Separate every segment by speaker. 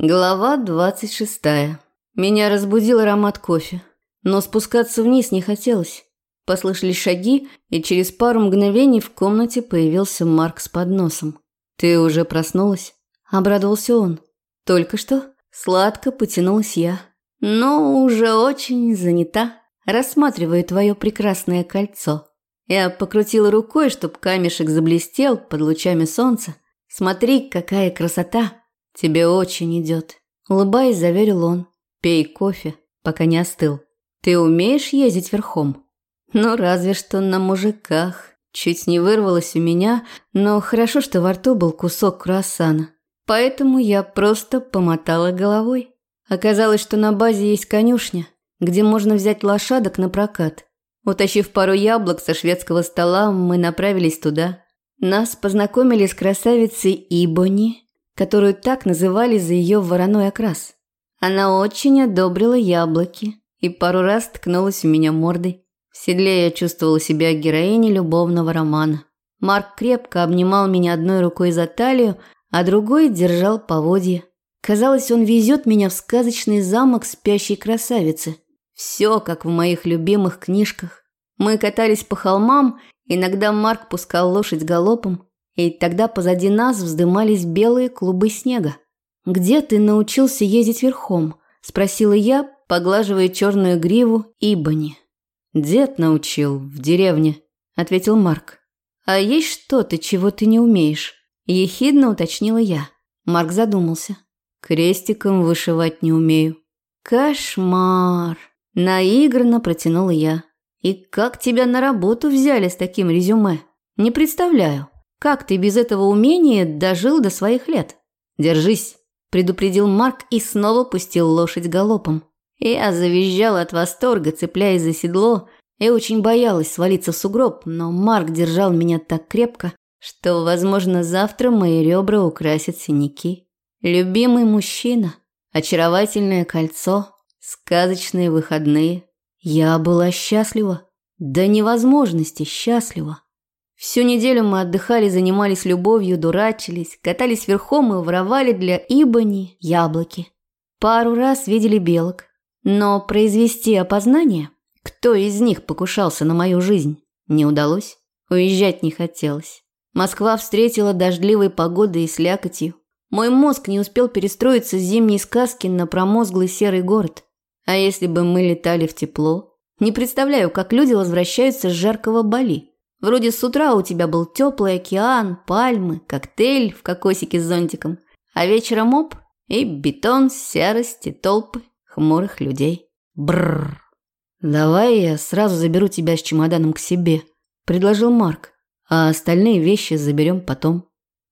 Speaker 1: Глава двадцать шестая. Меня разбудил аромат кофе, но спускаться вниз не хотелось. Послышались шаги, и через пару мгновений в комнате появился Марк с подносом. «Ты уже проснулась?» – обрадовался он. «Только что?» – сладко потянулась я. «Но уже очень занята, рассматривая твое прекрасное кольцо». Я покрутила рукой, чтоб камешек заблестел под лучами солнца. «Смотри, какая красота!» «Тебе очень идет», – улыбаясь, заверил он. «Пей кофе, пока не остыл. Ты умеешь ездить верхом?» «Ну, разве что на мужиках». Чуть не вырвалось у меня, но хорошо, что во рту был кусок круассана. Поэтому я просто помотала головой. Оказалось, что на базе есть конюшня, где можно взять лошадок на прокат. Утащив пару яблок со шведского стола, мы направились туда. Нас познакомили с красавицей Ибони, которую так называли за ее вороной окрас. Она очень одобрила яблоки и пару раз ткнулась в меня мордой. В седле я чувствовала себя героиней любовного романа. Марк крепко обнимал меня одной рукой за талию, а другой держал поводья. Казалось, он везет меня в сказочный замок спящей красавицы. Все, как в моих любимых книжках. Мы катались по холмам, иногда Марк пускал лошадь галопом, и тогда позади нас вздымались белые клубы снега. «Где ты научился ездить верхом?» – спросила я, поглаживая черную гриву Ибони. «Дед научил в деревне», – ответил Марк. «А есть что-то, чего ты не умеешь?» – ехидно уточнила я. Марк задумался. «Крестиком вышивать не умею». «Кошмар!» – наигранно протянула я. «И как тебя на работу взяли с таким резюме? Не представляю». Как ты без этого умения дожил до своих лет? Держись, предупредил Марк и снова пустил лошадь галопом. Я завизжал от восторга, цепляясь за седло, и очень боялась свалиться в сугроб, но Марк держал меня так крепко, что, возможно, завтра мои ребра украсят синяки. Любимый мужчина, очаровательное кольцо, сказочные выходные. Я была счастлива, до невозможности счастлива. Всю неделю мы отдыхали, занимались любовью, дурачились, катались верхом и воровали для Ибони яблоки. Пару раз видели белок. Но произвести опознание, кто из них покушался на мою жизнь, не удалось. Уезжать не хотелось. Москва встретила дождливой погодой и слякотью. Мой мозг не успел перестроиться с зимней сказки на промозглый серый город. А если бы мы летали в тепло? Не представляю, как люди возвращаются с жаркого Бали. Вроде с утра у тебя был теплый океан, пальмы, коктейль в кокосике с зонтиком, а вечером оп и бетон, серость и толпы хмурых людей. Бррр. Давай я сразу заберу тебя с чемоданом к себе, предложил Марк, а остальные вещи заберем потом.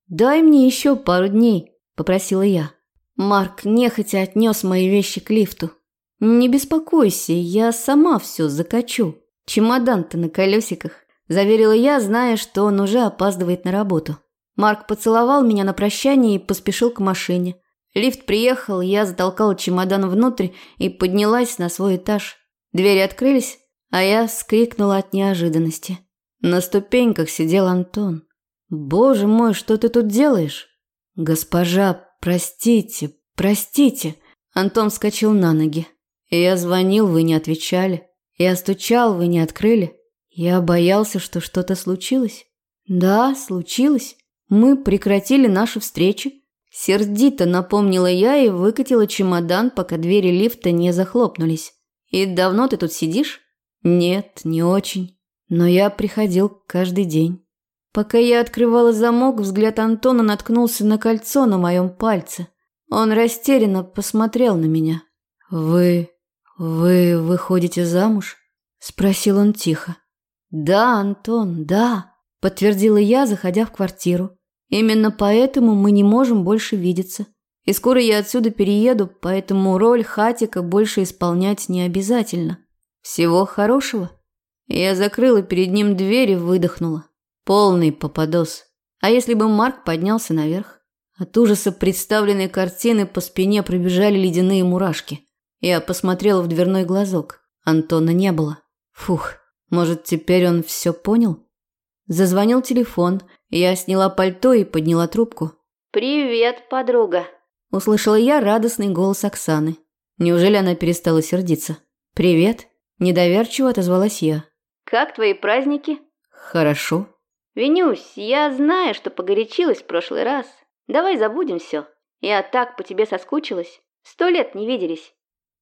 Speaker 1: Дай мне еще пару дней, попросила я. Марк нехотя отнес мои вещи к лифту. Не беспокойся, я сама все закачу. Чемодан-то на колесиках. Заверила я, зная, что он уже опаздывает на работу. Марк поцеловал меня на прощание и поспешил к машине. Лифт приехал, я затолкала чемодан внутрь и поднялась на свой этаж. Двери открылись, а я вскрикнула от неожиданности. На ступеньках сидел Антон. «Боже мой, что ты тут делаешь?» «Госпожа, простите, простите!» Антон вскочил на ноги. «Я звонил, вы не отвечали. Я стучал, вы не открыли. Я боялся, что что-то случилось. Да, случилось. Мы прекратили наши встречи. Сердито напомнила я и выкатила чемодан, пока двери лифта не захлопнулись. И давно ты тут сидишь? Нет, не очень. Но я приходил каждый день. Пока я открывала замок, взгляд Антона наткнулся на кольцо на моем пальце. Он растерянно посмотрел на меня. «Вы... вы выходите замуж?» – спросил он тихо. «Да, Антон, да», – подтвердила я, заходя в квартиру. «Именно поэтому мы не можем больше видеться. И скоро я отсюда перееду, поэтому роль Хатика больше исполнять не обязательно. Всего хорошего». Я закрыла перед ним дверь и выдохнула. Полный попадос. А если бы Марк поднялся наверх? От ужаса представленной картины по спине пробежали ледяные мурашки. Я посмотрела в дверной глазок. Антона не было. Фух. Может, теперь он все понял? Зазвонил телефон. Я сняла пальто и подняла трубку.
Speaker 2: «Привет, подруга!»
Speaker 1: Услышала я радостный голос Оксаны. Неужели она перестала сердиться? «Привет», – недоверчиво отозвалась я.
Speaker 2: «Как твои праздники?»
Speaker 1: «Хорошо».
Speaker 2: «Винюсь, я знаю, что погорячилась в прошлый раз. Давай забудем все. Я так по тебе соскучилась. Сто лет не виделись».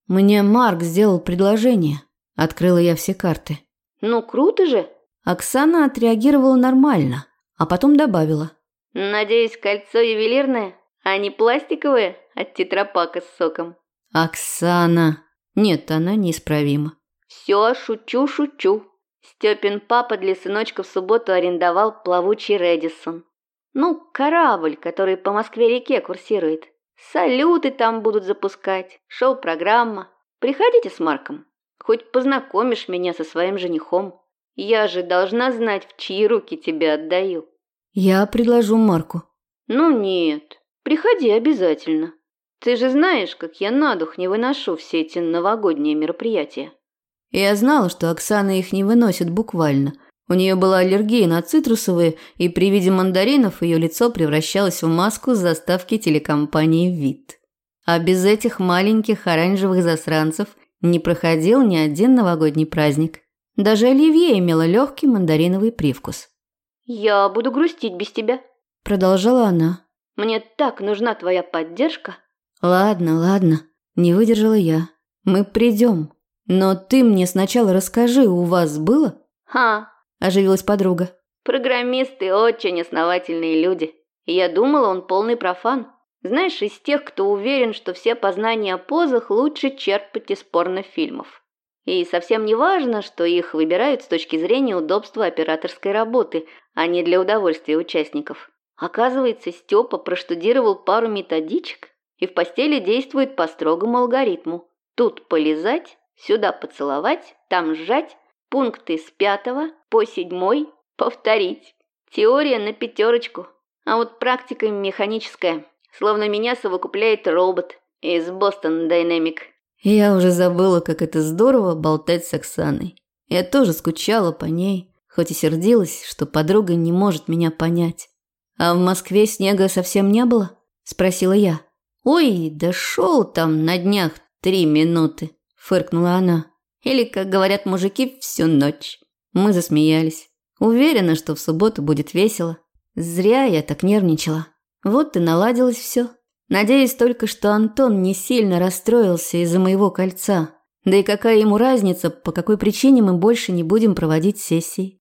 Speaker 1: «Мне Марк сделал предложение». Открыла я все карты.
Speaker 2: «Ну, круто же!»
Speaker 1: Оксана отреагировала нормально, а потом добавила.
Speaker 2: «Надеюсь, кольцо ювелирное, а не пластиковое от тетрапака с соком».
Speaker 1: «Оксана!» Нет, она неисправима.
Speaker 2: «Все, шучу, шучу. Степин папа для сыночка в субботу арендовал плавучий Редисон. Ну, корабль, который по Москве-реке курсирует. Салюты там будут запускать, шоу-программа. Приходите с Марком. Хоть познакомишь меня со своим женихом. Я же должна знать, в чьи руки тебя отдаю.
Speaker 1: Я предложу Марку.
Speaker 2: Ну нет, приходи обязательно. Ты же знаешь, как я на дух не выношу все эти новогодние мероприятия.
Speaker 1: Я знала, что Оксана их не выносит буквально. У нее была аллергия на цитрусовые, и при виде мандаринов ее лицо превращалось в маску с заставки телекомпании «Вид». А без этих маленьких оранжевых засранцев не проходил ни один новогодний праздник. Даже оливье имело легкий мандариновый привкус.
Speaker 2: «Я буду грустить без тебя», –
Speaker 1: продолжала она.
Speaker 2: «Мне так нужна твоя поддержка».
Speaker 1: «Ладно, ладно», – не выдержала я. «Мы придем. Но ты мне сначала расскажи, у вас было?»
Speaker 2: «Ха», –
Speaker 1: оживилась подруга.
Speaker 2: «Программисты очень основательные люди. Я думала, он полный профан. Знаешь, из тех, кто уверен, что все познания о позах лучше черпать из порнофильмов. И совсем не важно, что их выбирают с точки зрения удобства операторской работы, а не для удовольствия участников. Оказывается, Степа проштудировал пару методичек и в постели действует по строгому алгоритму. Тут полезать, сюда поцеловать, там сжать, пункты с пятого по седьмой повторить. Теория на пятерочку, а вот практика механическая – Словно меня совокупляет робот из Бостон Dynamic.
Speaker 1: Я уже забыла, как это здорово болтать с Оксаной. Я тоже скучала по ней, хоть и сердилась, что подруга не может меня понять. «А в Москве снега совсем не было?» – спросила я. «Ой, да там на днях три минуты», – фыркнула она. «Или, как говорят мужики, всю ночь». Мы засмеялись. Уверена, что в субботу будет весело. Зря я так нервничала. Вот и наладилось все. Надеюсь только, что Антон не сильно расстроился из-за моего кольца. Да и какая ему разница, по какой причине мы больше не будем проводить сессии.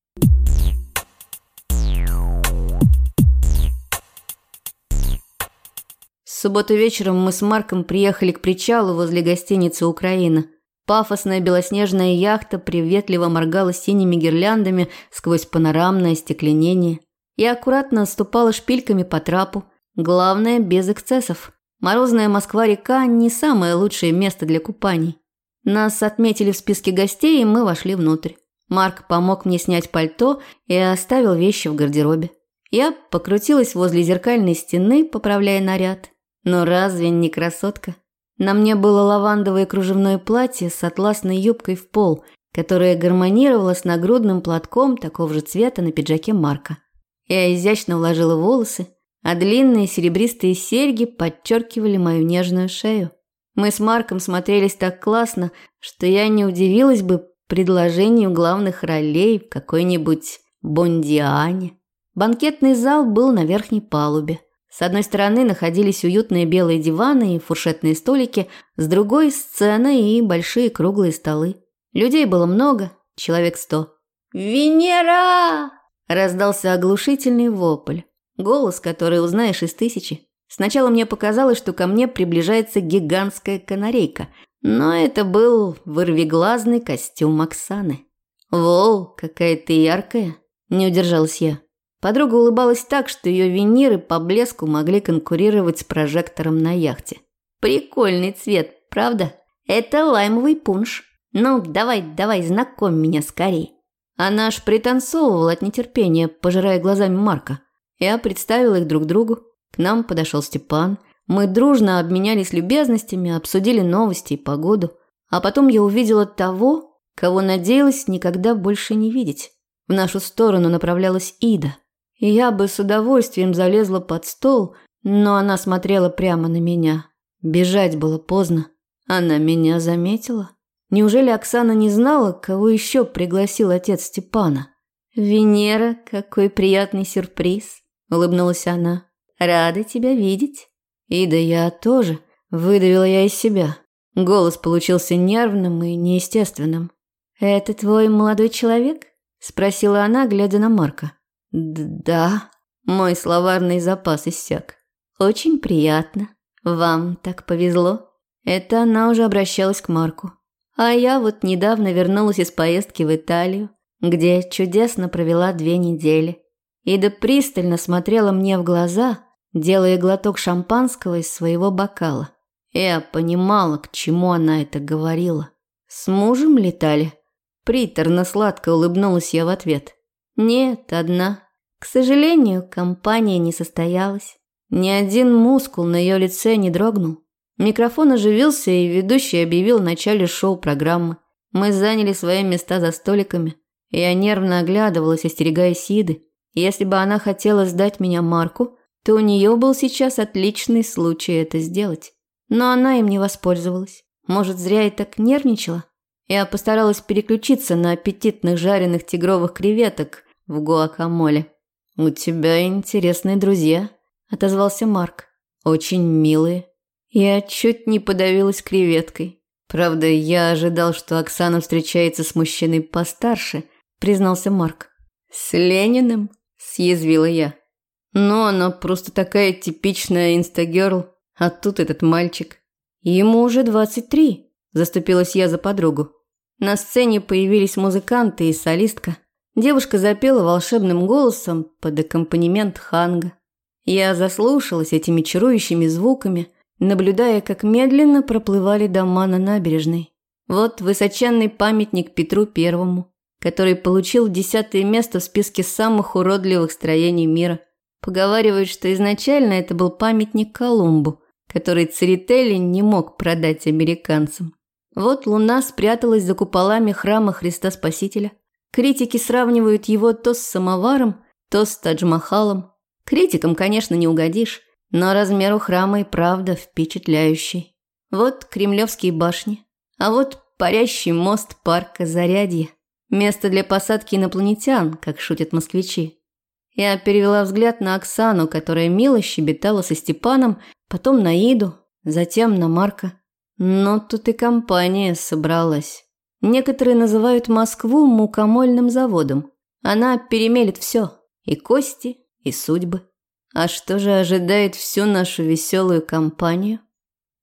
Speaker 1: В субботу вечером мы с Марком приехали к причалу возле гостиницы «Украина». Пафосная белоснежная яхта приветливо моргала синими гирляндами сквозь панорамное остекленение. Я аккуратно ступала шпильками по трапу, Главное, без эксцессов. Морозная Москва-река – не самое лучшее место для купаний. Нас отметили в списке гостей, и мы вошли внутрь. Марк помог мне снять пальто и оставил вещи в гардеробе. Я покрутилась возле зеркальной стены, поправляя наряд. Но разве не красотка? На мне было лавандовое кружевное платье с атласной юбкой в пол, которое гармонировало с нагрудным платком такого же цвета на пиджаке Марка. Я изящно уложила волосы, а длинные серебристые серьги подчеркивали мою нежную шею. Мы с Марком смотрелись так классно, что я не удивилась бы предложению главных ролей в какой-нибудь Бондиане. Банкетный зал был на верхней палубе. С одной стороны находились уютные белые диваны и фуршетные столики, с другой – сцена и большие круглые столы. Людей было много, человек сто. «Венера!» – раздался оглушительный вопль. Голос, который узнаешь из тысячи. Сначала мне показалось, что ко мне приближается гигантская канарейка, но это был вырвиглазный костюм Оксаны. «Воу, какая ты яркая!» – не удержалась я. Подруга улыбалась так, что ее виниры по блеску могли конкурировать с прожектором на яхте. «Прикольный цвет, правда? Это лаймовый пунш. Ну, давай, давай, знакомь меня скорей». Она аж пританцовывала от нетерпения, пожирая глазами Марка. Я представила их друг другу. К нам подошел Степан. Мы дружно обменялись любезностями, обсудили новости и погоду. А потом я увидела того, кого надеялась никогда больше не видеть. В нашу сторону направлялась Ида. Я бы с удовольствием залезла под стол, но она смотрела прямо на меня. Бежать было поздно. Она меня заметила. Неужели Оксана не знала, кого еще пригласил отец Степана? «Венера, какой приятный сюрприз!» – улыбнулась она. «Рада тебя видеть». «И да я тоже», – выдавила я из себя. Голос получился нервным и неестественным. «Это твой молодой человек?» – спросила она, глядя на Марка. «Да». Мой словарный запас иссяк. «Очень приятно. Вам так повезло». Это она уже обращалась к Марку. А я вот недавно вернулась из поездки в Италию, где чудесно провела две недели. Ида пристально смотрела мне в глаза, делая глоток шампанского из своего бокала. Я понимала, к чему она это говорила. С мужем летали? Приторно-сладко улыбнулась я в ответ. Нет, одна. К сожалению, компания не состоялась. Ни один мускул на ее лице не дрогнул. Микрофон оживился, и ведущий объявил в начале шоу-программы. Мы заняли свои места за столиками. Я нервно оглядывалась, остерегая Сиды. Если бы она хотела сдать меня Марку, то у нее был сейчас отличный случай это сделать. Но она им не воспользовалась. Может, зря и так нервничала? Я постаралась переключиться на аппетитных жареных тигровых креветок в гуакамоле. «У тебя интересные друзья», – отозвался Марк. «Очень милые». Я чуть не подавилась креветкой. Правда, я ожидал, что Оксана встречается с мужчиной постарше, признался Марк. С Лениным? Съязвила я. Но она просто такая типичная инстагерл, а тут этот мальчик. Ему уже двадцать три, заступилась я за подругу. На сцене появились музыканты и солистка. Девушка запела волшебным голосом под аккомпанемент ханга. Я заслушалась этими чарующими звуками, наблюдая, как медленно проплывали дома на набережной. Вот высоченный памятник Петру Первому, который получил десятое место в списке самых уродливых строений мира. Поговаривают, что изначально это был памятник Колумбу, который Церетели не мог продать американцам. Вот луна спряталась за куполами храма Христа Спасителя. Критики сравнивают его то с самоваром, то с Тадж-Махалом. Критикам, конечно, не угодишь, но размер у храма и правда впечатляющий. Вот кремлевские башни, а вот парящий мост парка Зарядье. Место для посадки инопланетян, как шутят москвичи. Я перевела взгляд на Оксану, которая мило щебетала со Степаном, потом на Иду, затем на Марка. Но тут и компания собралась. Некоторые называют Москву мукомольным заводом. Она перемелет все – и кости, и судьбы. А что же ожидает всю нашу веселую компанию?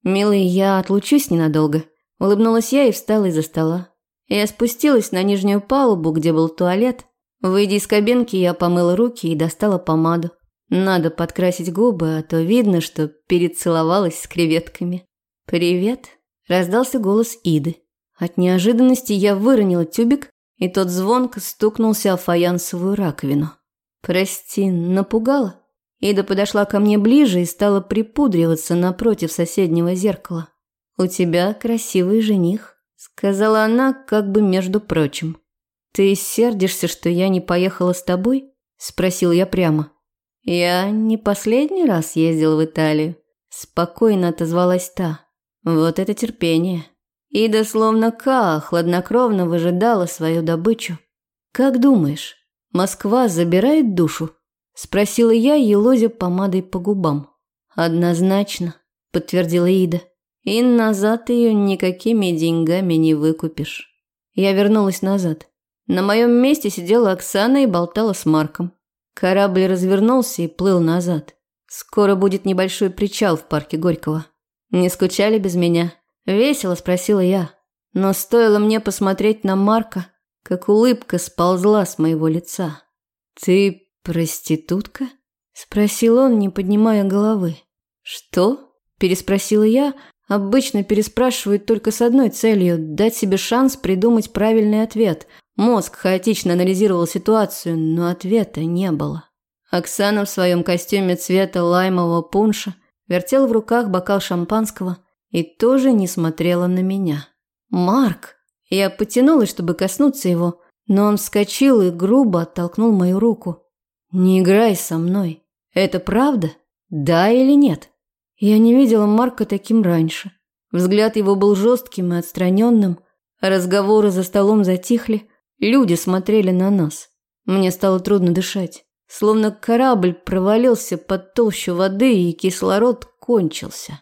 Speaker 1: Милый, я отлучусь ненадолго. Улыбнулась я и встала из-за стола. Я спустилась на нижнюю палубу, где был туалет. Выйдя из кабинки, я помыла руки и достала помаду. Надо подкрасить губы, а то видно, что перецеловалась с креветками. «Привет», – раздался голос Иды. От неожиданности я выронила тюбик, и тот звонко стукнулся о фаянсовую раковину. «Прости, напугала?» Ида подошла ко мне ближе и стала припудриваться напротив соседнего зеркала. «У тебя красивый жених», – сказала она, как бы между прочим. «Ты сердишься, что я не поехала с тобой?» – спросил я прямо. «Я не последний раз ездил в Италию», – спокойно отозвалась та. «Вот это терпение». Ида словно Ка хладнокровно выжидала свою добычу. «Как думаешь, Москва забирает душу?» Спросила я, елозя помадой по губам. «Однозначно», – подтвердила Ида. «И назад ее никакими деньгами не выкупишь». Я вернулась назад. На моем месте сидела Оксана и болтала с Марком. Корабль развернулся и плыл назад. Скоро будет небольшой причал в парке Горького. Не скучали без меня? Весело спросила я. Но стоило мне посмотреть на Марка, как улыбка сползла с моего лица. «Ты «Проститутка?» – спросил он, не поднимая головы. «Что?» – переспросила я. Обычно переспрашивают только с одной целью – дать себе шанс придумать правильный ответ. Мозг хаотично анализировал ситуацию, но ответа не было. Оксана в своем костюме цвета лаймового пунша вертела в руках бокал шампанского и тоже не смотрела на меня. «Марк!» Я потянулась, чтобы коснуться его, но он вскочил и грубо оттолкнул мою руку. «Не играй со мной. Это правда?» Да или нет? Я не видела Марка таким раньше. Взгляд его был жестким и отстраненным, разговоры за столом затихли, люди смотрели на нас. Мне стало трудно дышать. Словно корабль провалился под толщу воды, и кислород кончился.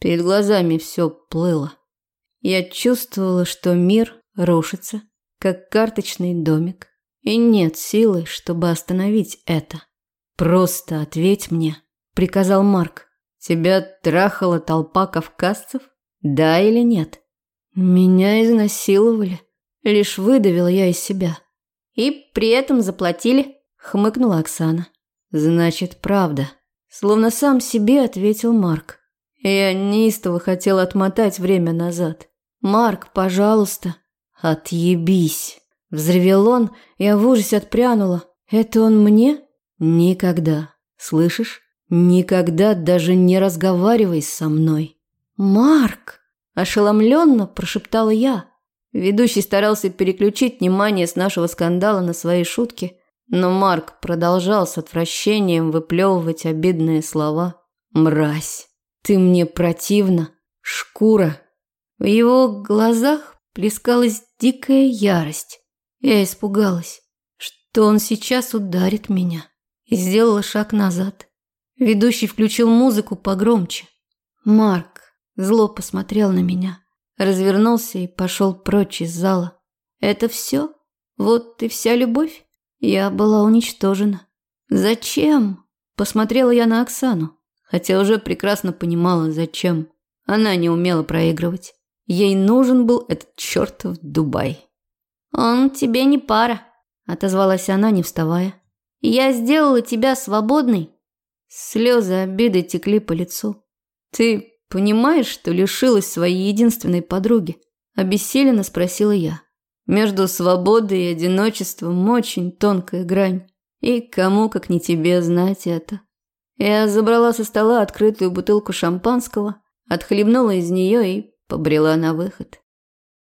Speaker 1: Перед глазами все плыло. Я чувствовала, что мир рушится, как карточный домик, и нет силы, чтобы остановить это. «Просто ответь мне», — приказал Марк. «Тебя трахала толпа кавказцев? Да или нет?» «Меня изнасиловали», — лишь выдавила я из себя.
Speaker 2: «И при этом заплатили»,
Speaker 1: хмыкнула Оксана. Значит, правда. Словно сам себе ответил Марк. Я неистово хотел отмотать время назад. Марк, пожалуйста, отъебись. Взревел он, я в ужасе отпрянула. Это он мне? Никогда. Слышишь? Никогда даже не разговаривай со мной. Марк, ошеломленно прошептала я. Ведущий старался переключить внимание с нашего скандала на свои шутки, но Марк продолжал с отвращением выплевывать обидные слова. «Мразь! Ты мне противна! Шкура!» В его глазах плескалась дикая ярость. Я испугалась, что он сейчас ударит меня, и сделала шаг назад. Ведущий включил музыку погромче. Марк зло посмотрел на меня, развернулся и пошел прочь из зала. «Это все? Вот и вся любовь?» Я была уничтожена. Зачем? Посмотрела я на Оксану, хотя уже прекрасно понимала, зачем. Она не умела проигрывать. Ей нужен был этот чертов Дубай.
Speaker 2: «Он тебе не пара», – отозвалась она, не вставая. «Я сделала тебя свободной».
Speaker 1: Слезы обиды текли по лицу. «Ты понимаешь, что лишилась своей единственной подруги?» – обессиленно спросила я. Между свободой и одиночеством очень тонкая грань. И кому, как не тебе, знать это. Я забрала со стола открытую бутылку шампанского, отхлебнула из нее и побрела на выход.